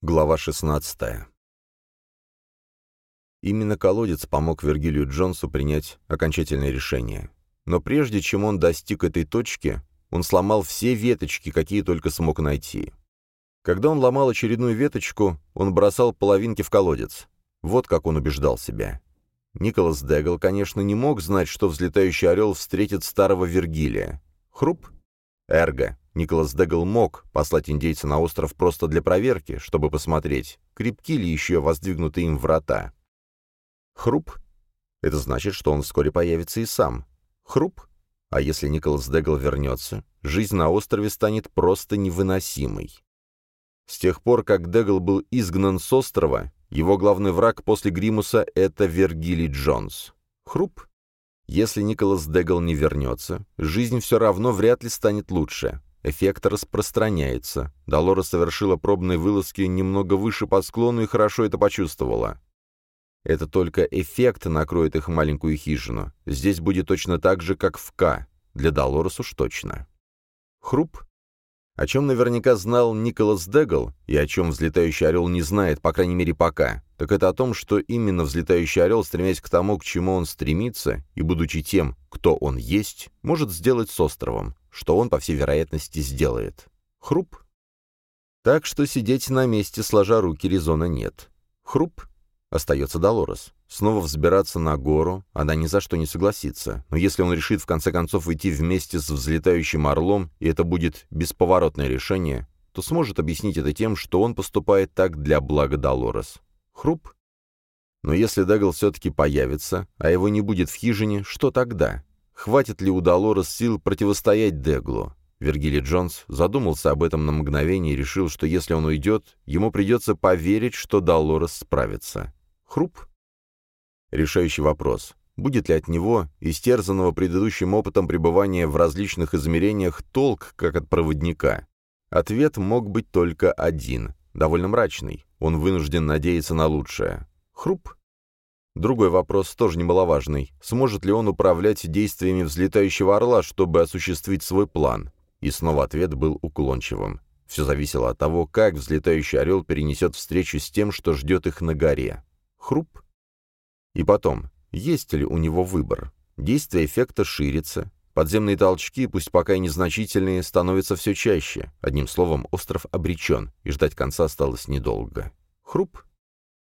Глава 16. Именно колодец помог Вергилию Джонсу принять окончательное решение. Но прежде чем он достиг этой точки, он сломал все веточки, какие только смог найти. Когда он ломал очередную веточку, он бросал половинки в колодец. Вот как он убеждал себя. Николас Дегл, конечно, не мог знать, что взлетающий орел встретит старого Вергилия. Хруп? Эрго. Николас Дегл мог послать индейца на остров просто для проверки, чтобы посмотреть, крепки ли еще воздвигнутые им врата. Хруп? Это значит, что он вскоре появится и сам. Хруп? А если Николас Дегл вернется, жизнь на острове станет просто невыносимой. С тех пор, как Дегл был изгнан с острова, его главный враг после Гримуса — это Вергилий Джонс. Хруп? Если Николас Дегл не вернется, жизнь все равно вряд ли станет лучше. Эффект распространяется. Долора совершила пробные вылазки немного выше по склону и хорошо это почувствовала. Это только эффект накроет их маленькую хижину. Здесь будет точно так же, как в К. Для Долорес уж точно. Хруп. О чем наверняка знал Николас Дегл, и о чем взлетающий орел не знает, по крайней мере пока, так это о том, что именно взлетающий орел, стремясь к тому, к чему он стремится, и будучи тем, кто он есть, может сделать с островом что он, по всей вероятности, сделает. Хруп. Так что сидеть на месте, сложа руки, резона нет. Хруп. Остается Долорес. Снова взбираться на гору, она ни за что не согласится. Но если он решит в конце концов идти вместе с взлетающим орлом, и это будет бесповоротное решение, то сможет объяснить это тем, что он поступает так для блага Долорес. Хруп. Но если Дагл все-таки появится, а его не будет в хижине, что тогда? Хватит ли у Долорес сил противостоять Деглу? Вергилий Джонс задумался об этом на мгновение и решил, что если он уйдет, ему придется поверить, что Долорес справится. Хруп? Решающий вопрос. Будет ли от него, истерзанного предыдущим опытом пребывания в различных измерениях, толк, как от проводника? Ответ мог быть только один, довольно мрачный. Он вынужден надеяться на лучшее. Хруп? Другой вопрос, тоже немаловажный. Сможет ли он управлять действиями взлетающего орла, чтобы осуществить свой план? И снова ответ был уклончивым. Все зависело от того, как взлетающий орел перенесет встречу с тем, что ждет их на горе. Хруп. И потом, есть ли у него выбор? Действие эффекта ширится. Подземные толчки, пусть пока и незначительные, становятся все чаще. Одним словом, остров обречен, и ждать конца осталось недолго. Хруп.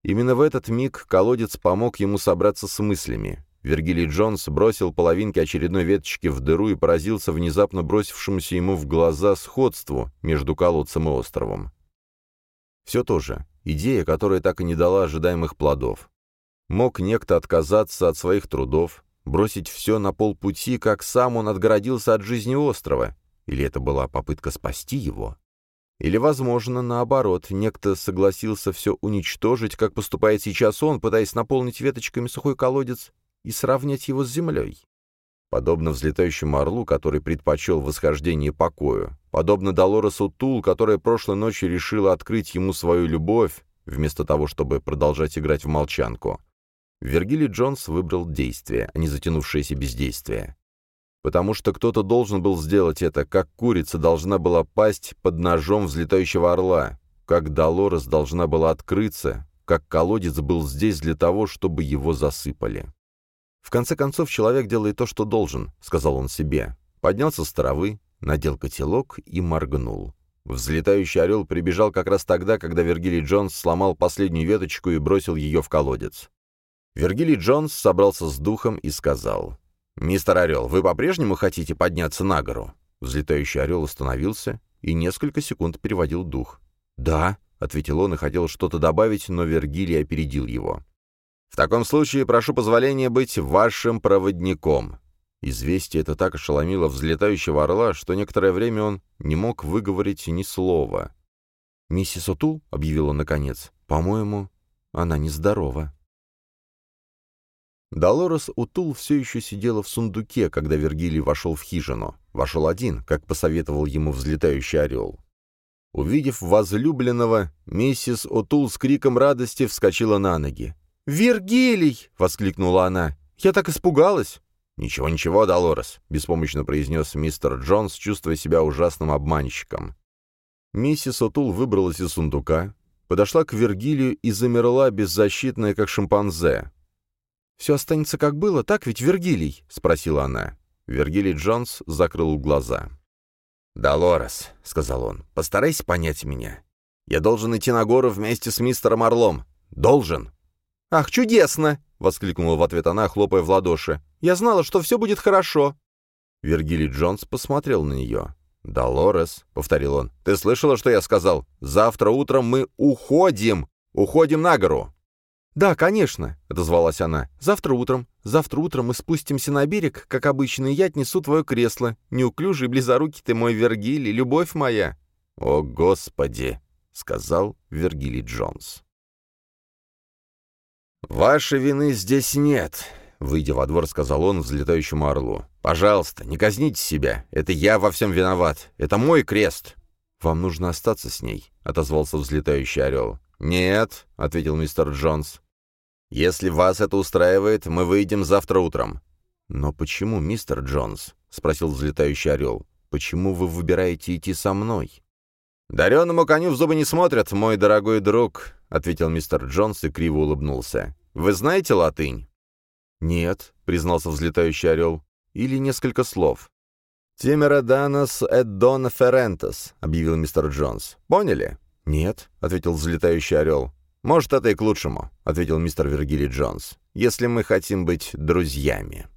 Именно в этот миг колодец помог ему собраться с мыслями. Вергилий Джонс бросил половинки очередной веточки в дыру и поразился внезапно бросившемуся ему в глаза сходству между колодцем и островом. Все то же. Идея, которая так и не дала ожидаемых плодов. Мог некто отказаться от своих трудов, бросить все на полпути, как сам он отгородился от жизни острова? Или это была попытка спасти его? Или, возможно, наоборот, некто согласился все уничтожить, как поступает сейчас он, пытаясь наполнить веточками сухой колодец и сравнять его с землей. Подобно взлетающему орлу, который предпочел восхождение покою, подобно Долоресу Тул, которая прошлой ночью решила открыть ему свою любовь, вместо того, чтобы продолжать играть в молчанку. Вергилий Джонс выбрал действие, а не затянувшееся бездействие потому что кто-то должен был сделать это, как курица должна была пасть под ножом взлетающего орла, как Долорес должна была открыться, как колодец был здесь для того, чтобы его засыпали. «В конце концов, человек делает то, что должен», — сказал он себе. Поднялся с травы, надел котелок и моргнул. Взлетающий орел прибежал как раз тогда, когда Вергилий Джонс сломал последнюю веточку и бросил ее в колодец. Вергилий Джонс собрался с духом и сказал, «Мистер Орел, вы по-прежнему хотите подняться на гору?» Взлетающий орел остановился и несколько секунд переводил дух. «Да», — ответил он и хотел что-то добавить, но Вергилий опередил его. «В таком случае прошу позволения быть вашим проводником». Известие это так ошеломило взлетающего орла, что некоторое время он не мог выговорить ни слова. «Миссис Отул», — объявил он наконец, — «по-моему, она нездорова». Долорес Утул все еще сидела в сундуке, когда Вергилий вошел в хижину. Вошел один, как посоветовал ему взлетающий орел. Увидев возлюбленного, миссис Утул с криком радости вскочила на ноги. «Вергилий!» — воскликнула она. «Я так испугалась!» «Ничего, ничего, Долорес», — беспомощно произнес мистер Джонс, чувствуя себя ужасным обманщиком. Миссис Утул выбралась из сундука, подошла к Вергилию и замерла, беззащитная, как шимпанзе. «Все останется как было, так ведь, Вергилий?» — спросила она. Вергилий Джонс закрыл глаза. «Долорес», — сказал он, — «постарайся понять меня. Я должен идти на гору вместе с мистером Орлом. Должен». «Ах, чудесно!» — воскликнула в ответ она, хлопая в ладоши. «Я знала, что все будет хорошо». Вергилий Джонс посмотрел на нее. «Долорес», — повторил он, — «ты слышала, что я сказал? Завтра утром мы уходим! Уходим на гору!» «Да, конечно», — отозвалась она. «Завтра утром. Завтра утром мы спустимся на берег, как обычно, и я отнесу твое кресло. Неуклюжий, близорукий ты мой Вергилий, любовь моя». «О, Господи!» — сказал Вергилий Джонс. «Вашей вины здесь нет», — выйдя во двор, сказал он взлетающему орлу. «Пожалуйста, не казните себя. Это я во всем виноват. Это мой крест». «Вам нужно остаться с ней», — отозвался взлетающий орел. «Нет», — ответил мистер Джонс. «Если вас это устраивает, мы выйдем завтра утром». «Но почему, мистер Джонс?» — спросил взлетающий орел. «Почему вы выбираете идти со мной?» «Дареному коню в зубы не смотрят, мой дорогой друг», — ответил мистер Джонс и криво улыбнулся. «Вы знаете латынь?» «Нет», — признался взлетающий орел. «Или несколько слов». «Тимера данас эд дон ферентес», — объявил мистер Джонс. «Поняли?» «Нет», — ответил взлетающий орел. «Может, это и к лучшему», — ответил мистер Вергилий Джонс, «если мы хотим быть друзьями».